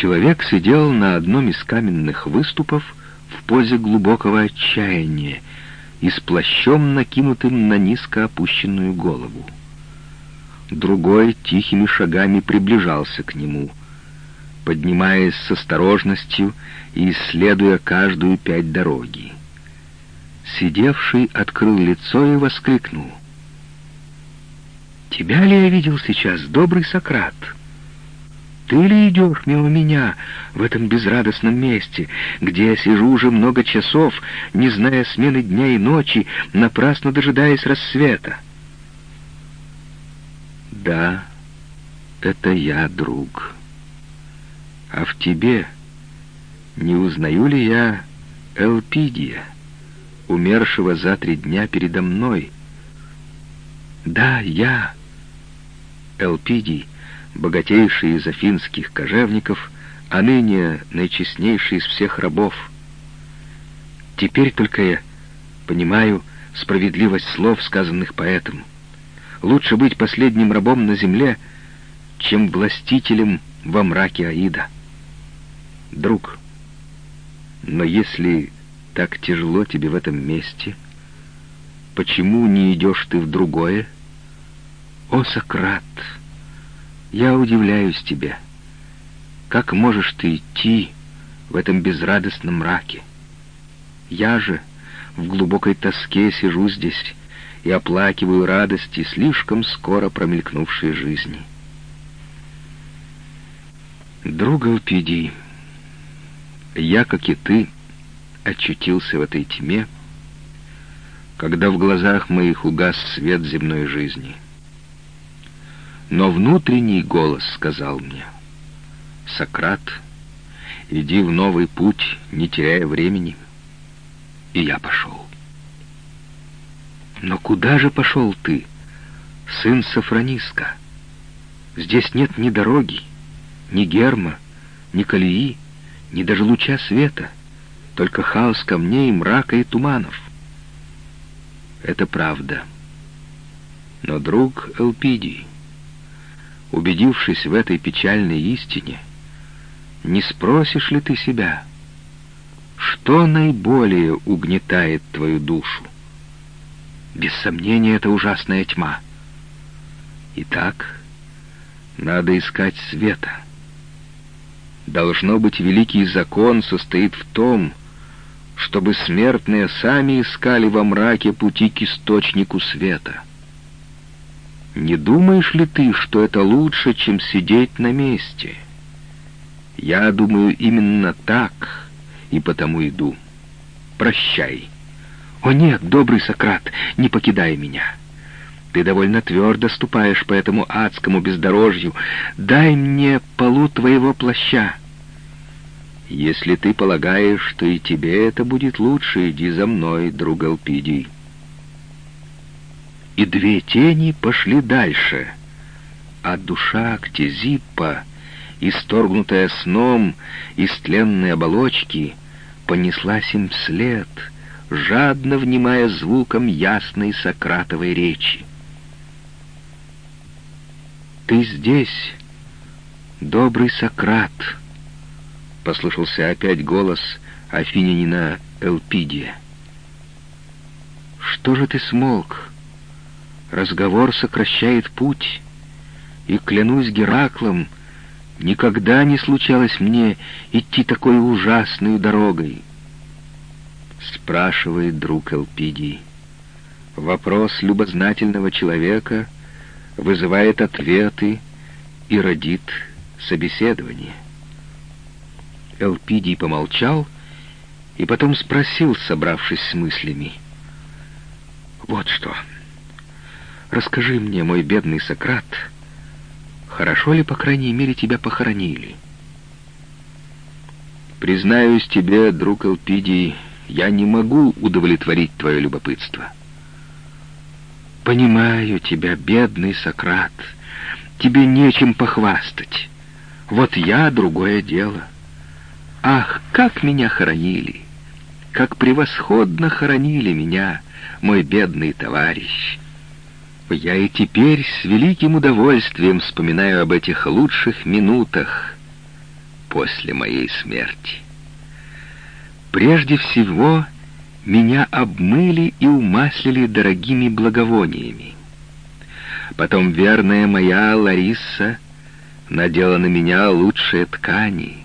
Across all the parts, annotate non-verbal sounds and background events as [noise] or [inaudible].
Человек сидел на одном из каменных выступов в позе глубокого отчаяния и с плащом, накинутым на низко опущенную голову. Другой тихими шагами приближался к нему, поднимаясь с осторожностью и исследуя каждую пять дороги. Сидевший открыл лицо и воскликнул. «Тебя ли я видел сейчас, добрый Сократ?» Ты ли идешь мимо меня в этом безрадостном месте, где я сижу уже много часов, не зная смены дня и ночи, напрасно дожидаясь рассвета? Да, это я, друг. А в тебе не узнаю ли я Элпидия, умершего за три дня передо мной? Да, я, Элпидий, богатейший из афинских кожевников, а ныне наичестнейший из всех рабов. Теперь только я понимаю справедливость слов, сказанных поэтом. Лучше быть последним рабом на земле, чем властителем во мраке Аида. Друг, но если так тяжело тебе в этом месте, почему не идешь ты в другое? О, Сократ! Я удивляюсь тебе. Как можешь ты идти в этом безрадостном мраке? Я же в глубокой тоске сижу здесь и оплакиваю радости слишком скоро промелькнувшей жизни. Друг Алпидий, я, как и ты, очутился в этой тьме, когда в глазах моих угас свет земной жизни — но внутренний голос сказал мне, «Сократ, иди в новый путь, не теряя времени». И я пошел. Но куда же пошел ты, сын Сафрониска? Здесь нет ни дороги, ни герма, ни колеи, ни даже луча света, только хаос камней, мрака и туманов. Это правда. Но, друг Элпидий, убедившись в этой печальной истине, не спросишь ли ты себя, что наиболее угнетает твою душу? Без сомнения, это ужасная тьма. Итак, надо искать света. Должно быть, великий закон состоит в том, чтобы смертные сами искали во мраке пути к источнику света. Не думаешь ли ты, что это лучше, чем сидеть на месте? Я думаю именно так, и потому иду. Прощай. О нет, добрый Сократ, не покидай меня. Ты довольно твердо ступаешь по этому адскому бездорожью. Дай мне полу твоего плаща. Если ты полагаешь, что и тебе это будет лучше, иди за мной, друг Алпидий и две тени пошли дальше, а душа Ктезиппа, исторгнутая сном из тленной оболочки, понеслась им вслед, жадно внимая звуком ясной Сократовой речи. «Ты здесь, добрый Сократ!» — послышался опять голос Афинянина Элпидия. «Что же ты смолк?» Разговор сокращает путь, и, клянусь Гераклом, никогда не случалось мне идти такой ужасной дорогой. Спрашивает друг Элпидий. Вопрос любознательного человека вызывает ответы и родит собеседование. Элпидий помолчал и потом спросил, собравшись с мыслями. «Вот что...» Расскажи мне, мой бедный Сократ, хорошо ли, по крайней мере, тебя похоронили? Признаюсь тебе, друг Элпидий, я не могу удовлетворить твое любопытство. Понимаю тебя, бедный Сократ, тебе нечем похвастать. Вот я — другое дело. Ах, как меня хоронили! Как превосходно хоронили меня, мой бедный товарищ! Я и теперь с великим удовольствием вспоминаю об этих лучших минутах. после моей смерти. Прежде всего, меня обмыли и умаслили дорогими благовониями. Потом верная моя Лариса надела на меня лучшие ткани.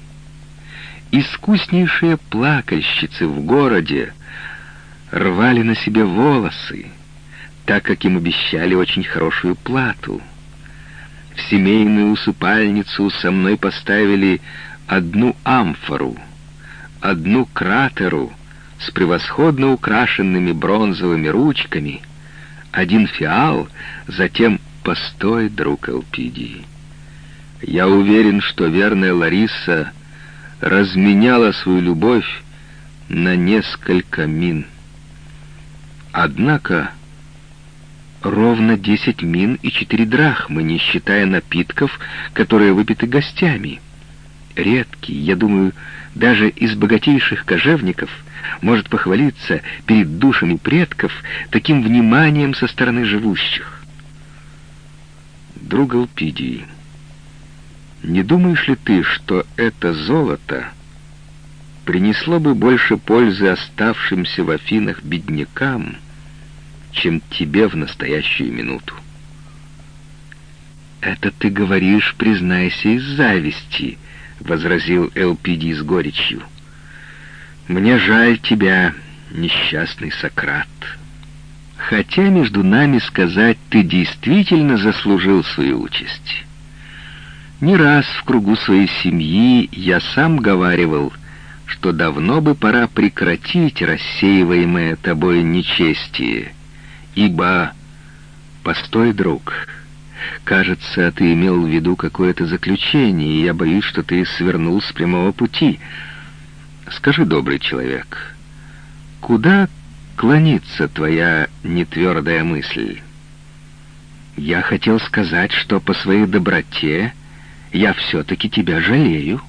Искуснейшие плакальщицы в городе рвали на себе волосы, так как им обещали очень хорошую плату. В семейную усыпальницу со мной поставили одну амфору, одну кратеру с превосходно украшенными бронзовыми ручками, один фиал, затем «Постой, друг Элпидии». Я уверен, что верная Лариса разменяла свою любовь на несколько мин. Однако ровно десять мин и четыре драхмы, не считая напитков, которые выпиты гостями. Редкий, я думаю, даже из богатейших кожевников может похвалиться перед душами предков таким вниманием со стороны живущих. Друг Алпидии, не думаешь ли ты, что это золото принесло бы больше пользы оставшимся в Афинах беднякам, чем тебе в настоящую минуту. «Это ты говоришь, признайся, из зависти», — возразил Элпиди с горечью. «Мне жаль тебя, несчастный Сократ. Хотя, между нами сказать, ты действительно заслужил свою участь. Не раз в кругу своей семьи я сам говаривал — что давно бы пора прекратить рассеиваемое тобой нечестие, ибо... Постой, друг, кажется, ты имел в виду какое-то заключение, и я боюсь, что ты свернул с прямого пути. Скажи, добрый человек, куда клонится твоя нетвердая мысль? Я хотел сказать, что по своей доброте я все-таки тебя жалею.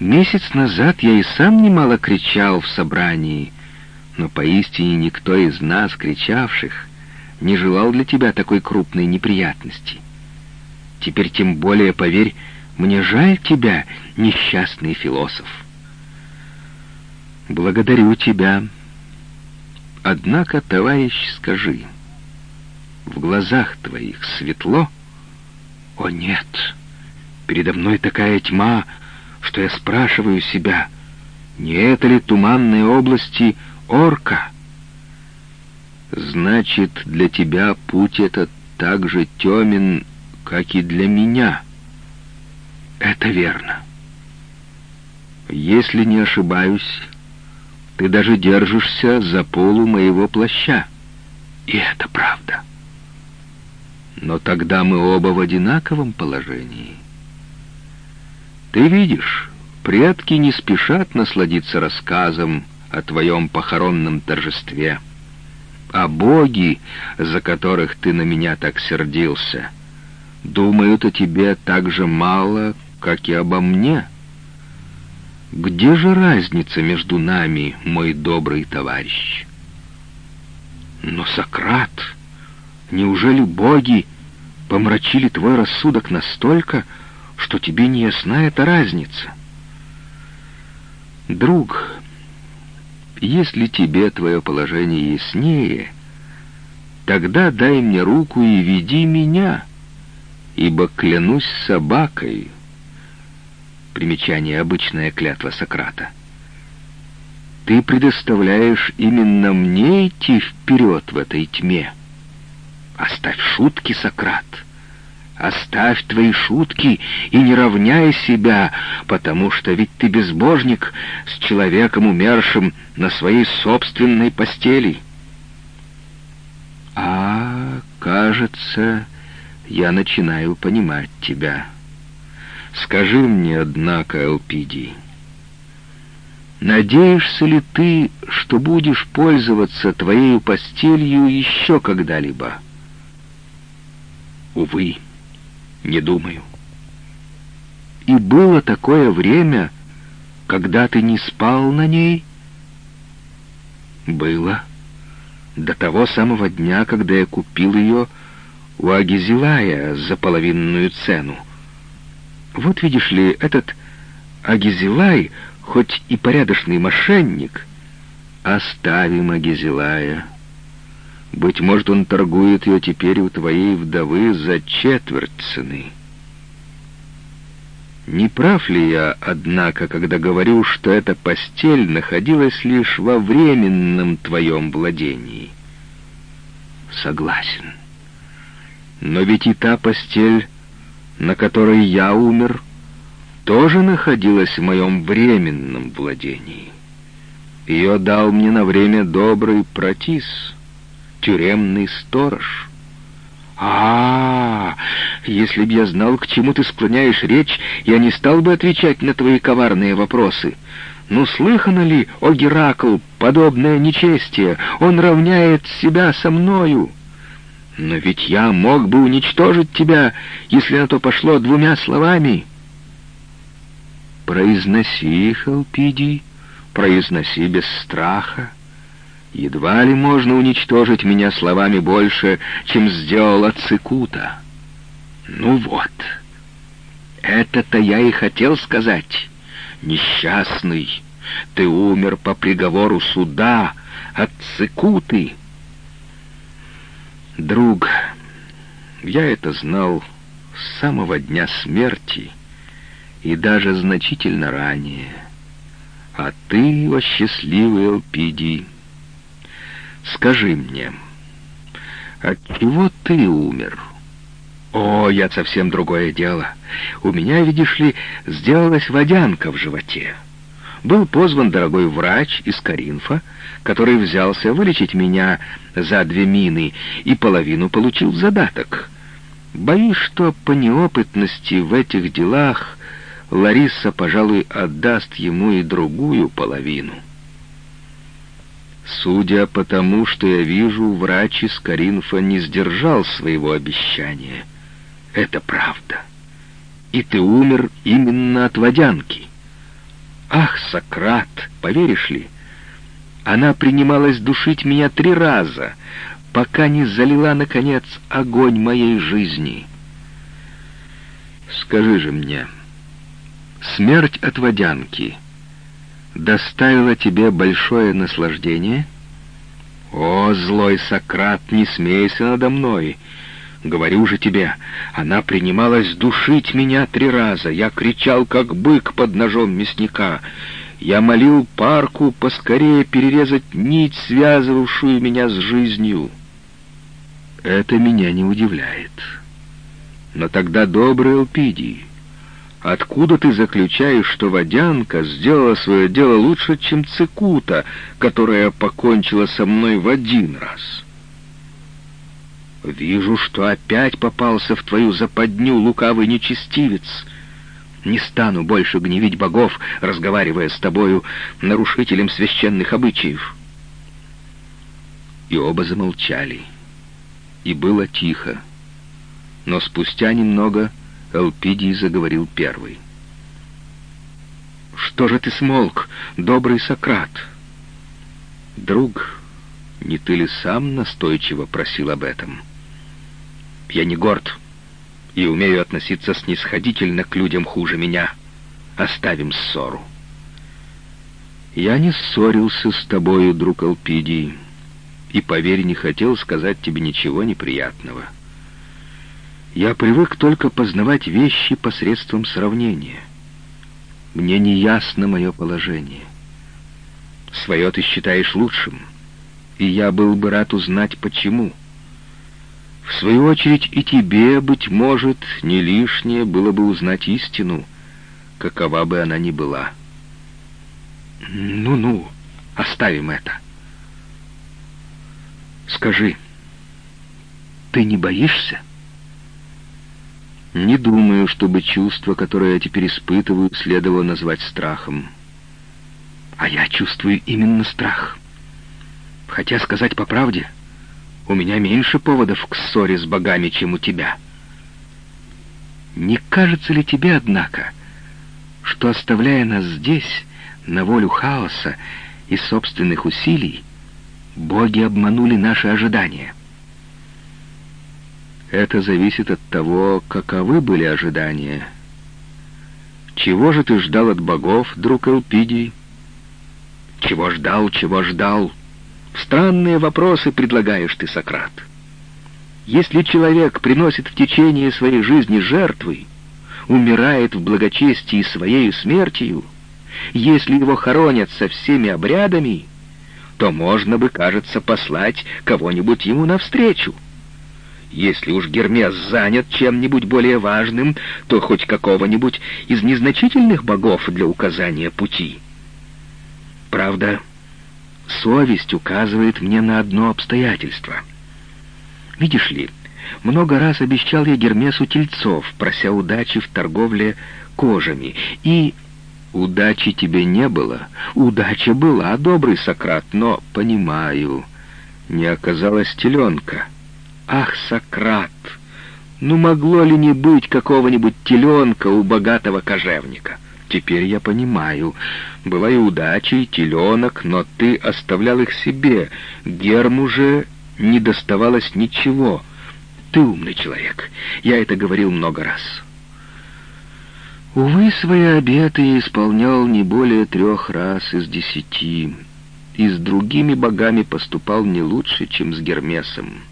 Месяц назад я и сам немало кричал в собрании, но поистине никто из нас, кричавших, не желал для тебя такой крупной неприятности. Теперь тем более, поверь, мне жаль тебя, несчастный философ. Благодарю тебя. Однако, товарищ, скажи, в глазах твоих светло? О, нет, передо мной такая тьма, что я спрашиваю себя, не это ли туманные области орка? Значит, для тебя путь этот так же темен, как и для меня. Это верно. Если не ошибаюсь, ты даже держишься за полу моего плаща. И это правда. Но тогда мы оба в одинаковом положении — ты видишь, предки не спешат насладиться рассказом о твоем похоронном торжестве. А боги, за которых ты на меня так сердился, думают о тебе так же мало, как и обо мне. Где же разница между нами, мой добрый товарищ? Но, Сократ, неужели боги помрачили твой рассудок настолько, что тебе не ясна эта разница. Друг, если тебе твое положение яснее, тогда дай мне руку и веди меня, ибо клянусь собакой. Примечание обычная клятва Сократа. Ты предоставляешь именно мне идти вперед в этой тьме. Оставь шутки, Сократ. Оставь твои шутки и не равняй себя, потому что ведь ты безбожник с человеком, умершим на своей собственной постели. А, кажется, я начинаю понимать тебя. Скажи мне, однако, Элпидий, надеешься ли ты, что будешь пользоваться твоей постелью еще когда-либо? Увы не думаю. И было такое время, когда ты не спал на ней? Было. До того самого дня, когда я купил ее у Агизилая за половинную цену. Вот видишь ли, этот А Гизелай, хоть и порядочный мошенник, оставим Агизелая. Быть может, он торгует ее теперь у твоей вдовы за четверть цены. Не прав ли я, однако, когда говорю, что эта постель находилась лишь во временном твоем владении? Согласен. Но ведь и та постель, на которой я умер, тоже находилась в моем временном владении. Ее дал мне на время добрый протис, тюремный сторож. А, -а, а Если б я знал, к чему ты склоняешь речь, я не стал бы отвечать на твои коварные вопросы. Ну, слыхано ли, о Геракл, подобное нечестие? Он равняет себя со мною. Но ведь я мог бы уничтожить тебя, если на то пошло двумя словами. Произноси их, Алпидий, произноси без страха. Едва ли можно уничтожить меня словами больше, чем сделала Цикута. Ну вот, это-то я и хотел сказать. Несчастный, ты умер по приговору суда от Цикуты. Друг, я это знал с самого дня смерти и даже значительно ранее. А ты, о счастливый Элпидий, Скажи мне, от чего ты умер? О, я совсем другое дело. У меня, видишь ли, сделалась водянка в животе. Был позван дорогой врач из Каринфа, который взялся вылечить меня за две мины и половину получил задаток. Боюсь, что по неопытности в этих делах Лариса, пожалуй, отдаст ему и другую половину. Судя по тому, что я вижу, врач из Каринфа не сдержал своего обещания. Это правда. И ты умер именно от водянки. Ах, Сократ, поверишь ли, она принималась душить меня три раза, пока не залила, наконец, огонь моей жизни. Скажи же мне, смерть от водянки — доставила тебе большое наслаждение? О, злой Сократ, не смейся надо мной. Говорю же тебе, она принималась душить меня три раза. Я кричал, как бык под ножом мясника. Я молил парку поскорее перерезать нить, связывавшую меня с жизнью. Это меня не удивляет. Но тогда добрый Элпидий, Откуда ты заключаешь, что водянка сделала свое дело лучше, чем цикута, которая покончила со мной в один раз? Вижу, что опять попался в твою западню лукавый нечестивец. Не стану больше гневить богов, разговаривая с тобою, нарушителем священных обычаев. И оба замолчали. И было тихо. Но спустя немного Элпидий заговорил первый. «Что же ты смолк, добрый Сократ?» «Друг, не ты ли сам настойчиво просил об этом?» «Я не горд и умею относиться снисходительно к людям хуже меня. Оставим ссору». «Я не ссорился с тобою, друг Алпидий, и, поверь, не хотел сказать тебе ничего неприятного». Я привык только познавать вещи посредством сравнения. Мне не ясно мое положение. Свое ты считаешь лучшим, и я был бы рад узнать, почему. В свою очередь и тебе, быть может, не лишнее было бы узнать истину, какова бы она ни была. Ну-ну, оставим это. Скажи, ты не боишься? Не думаю, чтобы чувство, которое я теперь испытываю, следовало назвать страхом. А я чувствую именно страх. Хотя, сказать по правде, у меня меньше поводов к ссоре с богами, чем у тебя. Не кажется ли тебе, однако, что, оставляя нас здесь, на волю хаоса и собственных усилий, боги обманули наши ожидания? Это зависит от того, каковы были ожидания. Чего же ты ждал от богов, друг Элпидий? Чего ждал, чего ждал? Странные вопросы предлагаешь ты, Сократ. Если человек приносит в течение своей жизни жертвы, умирает в благочестии своей смертью, если его хоронят со всеми обрядами, то можно бы, кажется, послать кого-нибудь ему навстречу. Если уж Гермес занят чем-нибудь более важным, то хоть какого-нибудь из незначительных богов для указания пути. Правда, совесть указывает мне на одно обстоятельство. Видишь ли, много раз обещал я Гермесу тельцов, прося удачи в торговле кожами, и... Удачи тебе не было. Удача была, добрый Сократ, но, понимаю, не оказалось теленка. Ах, Сократ, ну могло ли не быть какого-нибудь теленка у богатого кожевника? Теперь я понимаю. Была и удача, и теленок, но ты оставлял их себе. Герму же не доставалось ничего. Ты умный человек. Я это говорил много раз. Увы, свои обеты исполнял не более трех раз из десяти, и с другими богами поступал не лучше, чем с Гермесом.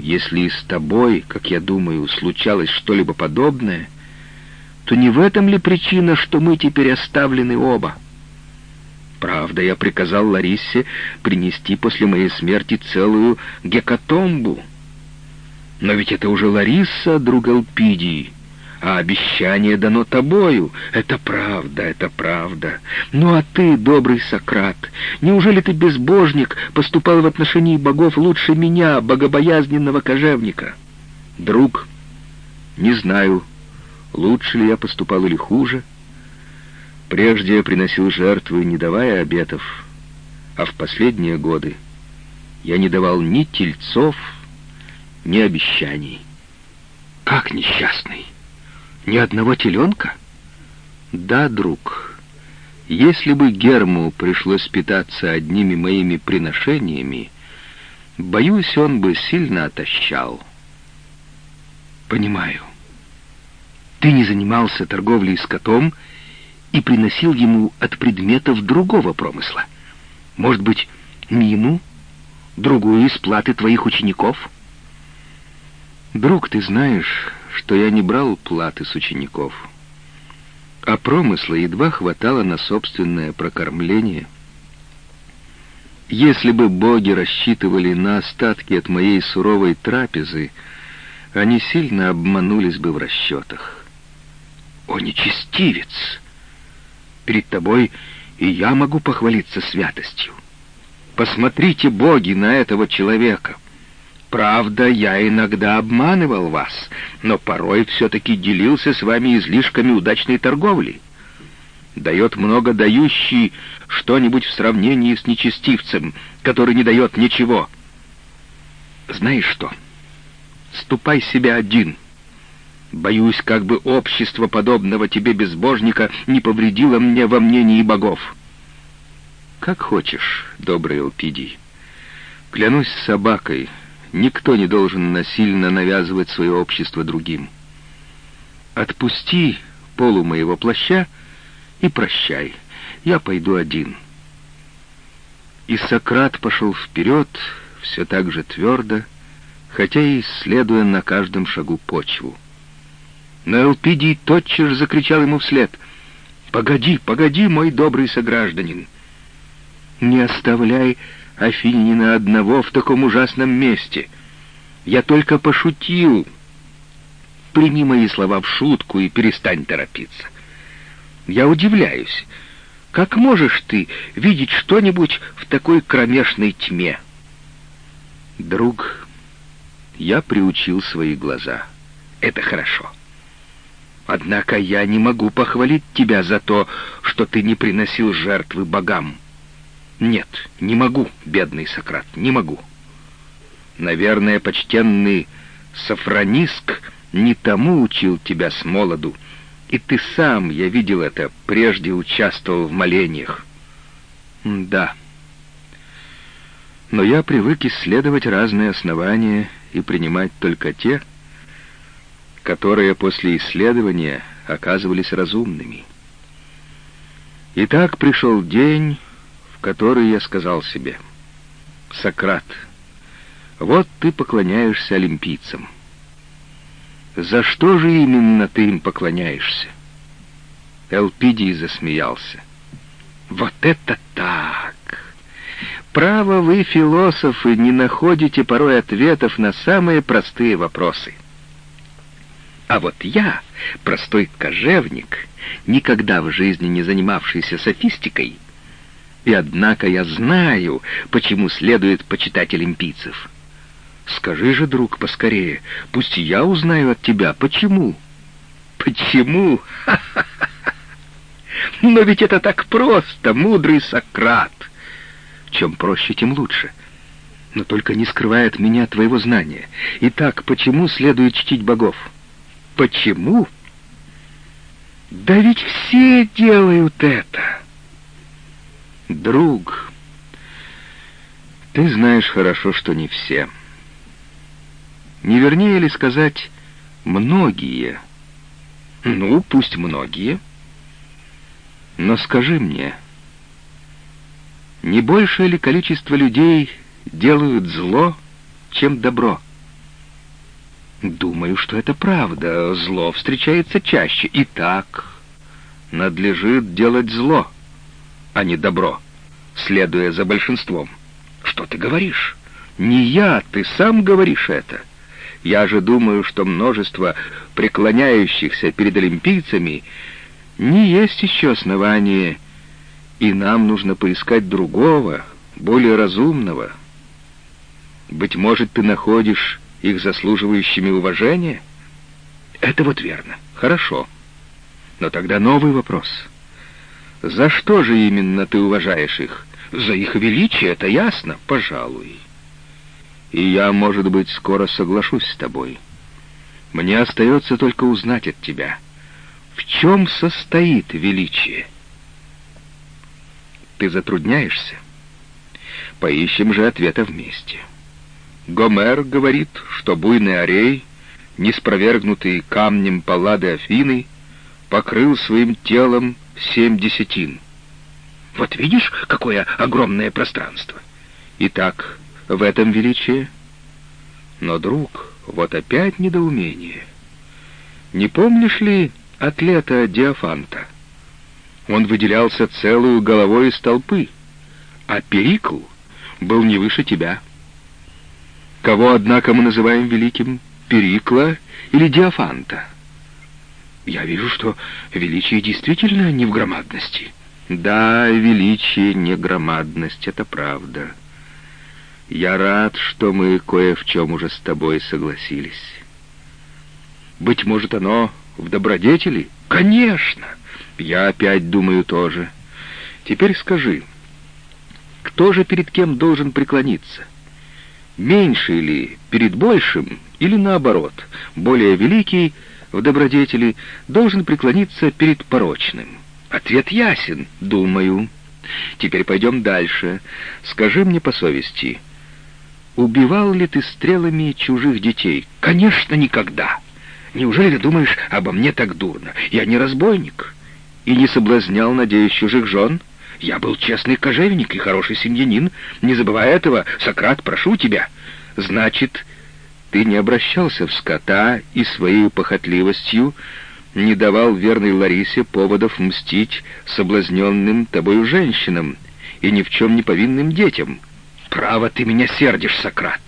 Если с тобой, как я думаю, случалось что-либо подобное, то не в этом ли причина, что мы теперь оставлены оба? Правда, я приказал Ларисе принести после моей смерти целую гекатомбу. Но ведь это уже Лариса, друг Алпидии, а обещание дано тобою. Это правда, это правда. Ну а ты, добрый Сократ, неужели ты, безбожник, поступал в отношении богов лучше меня, богобоязненного кожевника? Друг, не знаю, лучше ли я поступал или хуже. Прежде приносил жертвы, не давая обетов, а в последние годы я не давал ни тельцов, ни обещаний. Как несчастный! Ни одного теленка? Да, друг. Если бы Герму пришлось питаться одними моими приношениями, боюсь, он бы сильно отощал. Понимаю. Ты не занимался торговлей с котом и приносил ему от предметов другого промысла. Может быть, мину, другую из платы твоих учеников? Друг, ты знаешь, что я не брал платы с учеников, а промысла едва хватало на собственное прокормление. Если бы боги рассчитывали на остатки от моей суровой трапезы, они сильно обманулись бы в расчетах. О, нечестивец! Перед тобой и я могу похвалиться святостью. Посмотрите, боги, на этого человека — Правда, я иногда обманывал вас, но порой все-таки делился с вами излишками удачной торговли. Дает много дающий что-нибудь в сравнении с нечестивцем, который не дает ничего. Знаешь что? Ступай себя один. Боюсь, как бы общество подобного тебе безбожника не повредило мне во мнении богов. Как хочешь, добрый Элпидий. Клянусь собакой, Никто не должен насильно навязывать свое общество другим. Отпусти полу моего плаща и прощай. Я пойду один. И Сократ пошел вперед, все так же твердо, хотя и исследуя на каждом шагу почву. Но Элпидий тотчас же закричал ему вслед. «Погоди, погоди, мой добрый согражданин! Не оставляй Афинина одного в таком ужасном месте. Я только пошутил. Прими мои слова в шутку и перестань торопиться. Я удивляюсь, как можешь ты видеть что-нибудь в такой кромешной тьме? Друг, я приучил свои глаза. Это хорошо. Однако я не могу похвалить тебя за то, что ты не приносил жертвы богам. Нет, не могу, бедный Сократ, не могу. Наверное, почтенный Сафрониск не тому учил тебя с молоду, и ты сам, я видел это, прежде участвовал в молениях. Да. Но я привык исследовать разные основания и принимать только те, которые после исследования оказывались разумными. И так пришел день, в который я сказал себе, «Сократ, вот ты поклоняешься олимпийцам. За что же именно ты им поклоняешься?» Элпидий засмеялся. «Вот это так! Право вы, философы, не находите порой ответов на самые простые вопросы. А вот я, простой кожевник, никогда в жизни не занимавшийся софистикой, и однако я знаю, почему следует почитать олимпийцев. Скажи же, друг, поскорее, пусть я узнаю от тебя, почему. Почему? [laughs] Но ведь это так просто, мудрый Сократ. Чем проще, тем лучше. Но только не скрывай от меня твоего знания. Итак, почему следует чтить богов? Почему? Да ведь все делают это. Друг, ты знаешь хорошо, что не все. Не вернее ли сказать «многие»? Ну, пусть многие. Но скажи мне, не большее ли количество людей делают зло, чем добро? Думаю, что это правда. Зло встречается чаще. И так надлежит делать зло, а не добро, следуя за большинством. Что ты говоришь? Не я, ты сам говоришь это. Я же думаю, что множество преклоняющихся перед олимпийцами не есть еще основание и нам нужно поискать другого, более разумного. Быть может, ты находишь их заслуживающими уважения? Это вот верно. Хорошо. Но тогда новый вопрос. За что же именно ты уважаешь их? За их величие, это ясно, пожалуй. И я, может быть, скоро соглашусь с тобой. Мне остается только узнать от тебя, в чем состоит величие — ты затрудняешься? Поищем же ответа вместе. Гомер говорит, что буйный Арей, неспровергнутый камнем паллады Афины, покрыл своим телом семь десятин. Вот видишь, какое огромное пространство. Итак, в этом величие. Но, друг, вот опять недоумение. Не помнишь ли атлета Диофанта? Он выделялся целую головой из толпы, а Перикл был не выше тебя. Кого, однако, мы называем великим? Перикла или Диофанта? Я вижу, что величие действительно не в громадности. Да, величие не громадность, это правда. Я рад, что мы кое в чем уже с тобой согласились. Быть может, оно в добродетели? Конечно! Я опять думаю тоже. Теперь скажи, кто же перед кем должен преклониться? Меньший ли перед большим, или наоборот, более великий в добродетели должен преклониться перед порочным? Ответ ясен, думаю. Теперь пойдем дальше. Скажи мне по совести, убивал ли ты стрелами чужих детей? Конечно, никогда. Неужели ты думаешь обо мне так дурно? Я не разбойник и не соблазнял, надеюсь, чужих жен? Я был честный кожевник и хороший семьянин. Не забывай этого, Сократ, прошу тебя. Значит, ты не обращался в скота и своей похотливостью не давал верной Ларисе поводов мстить соблазненным тобою женщинам и ни в чем не повинным детям. Право, ты меня сердишь, Сократ.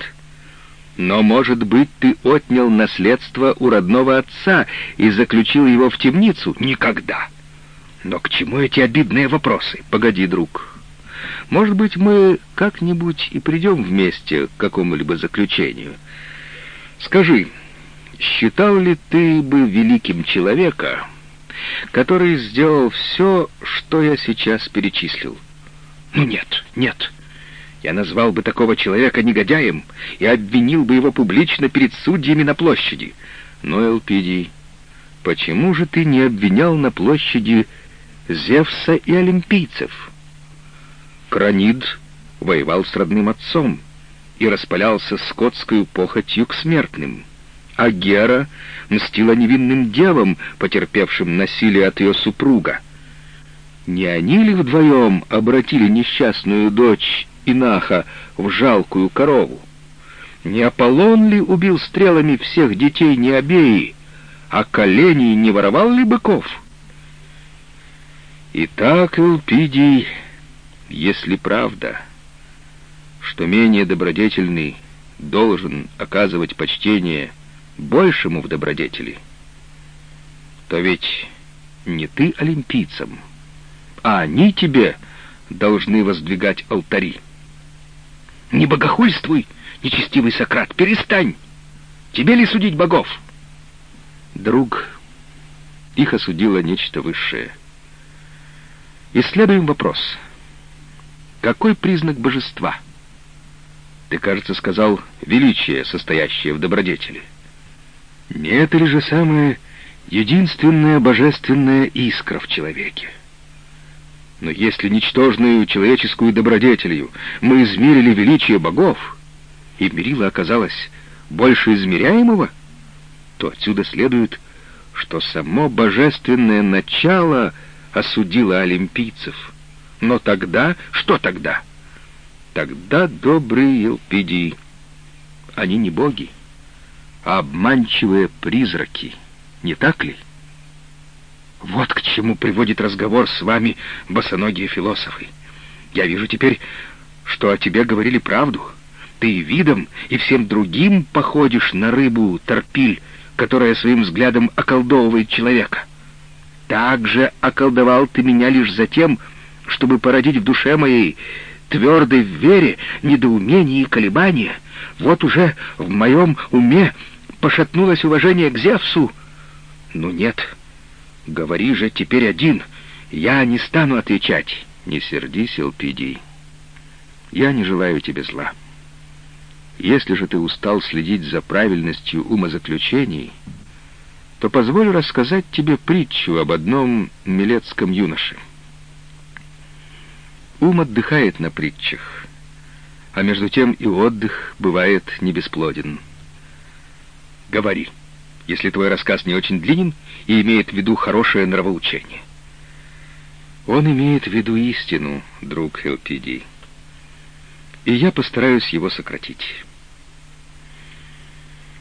Но, может быть, ты отнял наследство у родного отца и заключил его в темницу? Никогда. Но к чему эти обидные вопросы? Погоди, друг. Может быть, мы как-нибудь и придем вместе к какому-либо заключению. Скажи, считал ли ты бы великим человека, который сделал все, что я сейчас перечислил? Ну нет, нет. Я назвал бы такого человека негодяем и обвинил бы его публично перед судьями на площади. Но, Элпидий, почему же ты не обвинял на площади Зевса и олимпийцев. Кранид воевал с родным отцом и распалялся скотскую похотью к смертным. а Гера мстила невинным девам, потерпевшим насилие от ее супруга. Не они ли вдвоем обратили несчастную дочь Инаха в жалкую корову? Не Аполлон ли убил стрелами всех детей Необеи, а Колений не воровал ли быков? Итак, Элпидий, если правда, что менее добродетельный должен оказывать почтение большему в добродетели, то ведь не ты олимпийцам, а они тебе должны воздвигать алтари. Не богохульствуй, нечестивый Сократ, перестань! Тебе ли судить богов? Друг, их осудило нечто высшее. Исследуем вопрос. Какой признак божества? Ты, кажется, сказал величие, состоящее в добродетели. Не это ли же самое единственная божественная искра в человеке? Но если ничтожную человеческую добродетелью мы измерили величие богов, и мерило оказалось больше измеряемого, то отсюда следует, что само божественное начало осудило олимпийцев. Но тогда... Что тогда? Тогда добрые Елпидии, они не боги, а обманчивые призраки, не так ли? Вот к чему приводит разговор с вами босоногие философы. Я вижу теперь, что о тебе говорили правду. Ты видом и всем другим походишь на рыбу, торпиль, которая своим взглядом околдовывает человека. Так же околдовал ты меня лишь за тем, чтобы породить в душе моей твердой в вере, недоумение и колебания. Вот уже в моем уме пошатнулось уважение к Зевсу. Ну нет, говори же теперь один, я не стану отвечать. Не сердись, Элпидий. Я не желаю тебе зла. Если же ты устал следить за правильностью умозаключений, то позволь рассказать тебе притчу об одном милецком юноше. Ум отдыхает на притчах, а между тем и отдых бывает не бесплоден. Говори, если твой рассказ не очень длинен и имеет в виду хорошее нравоучение. Он имеет в виду истину, друг Элпидий, и я постараюсь его сократить.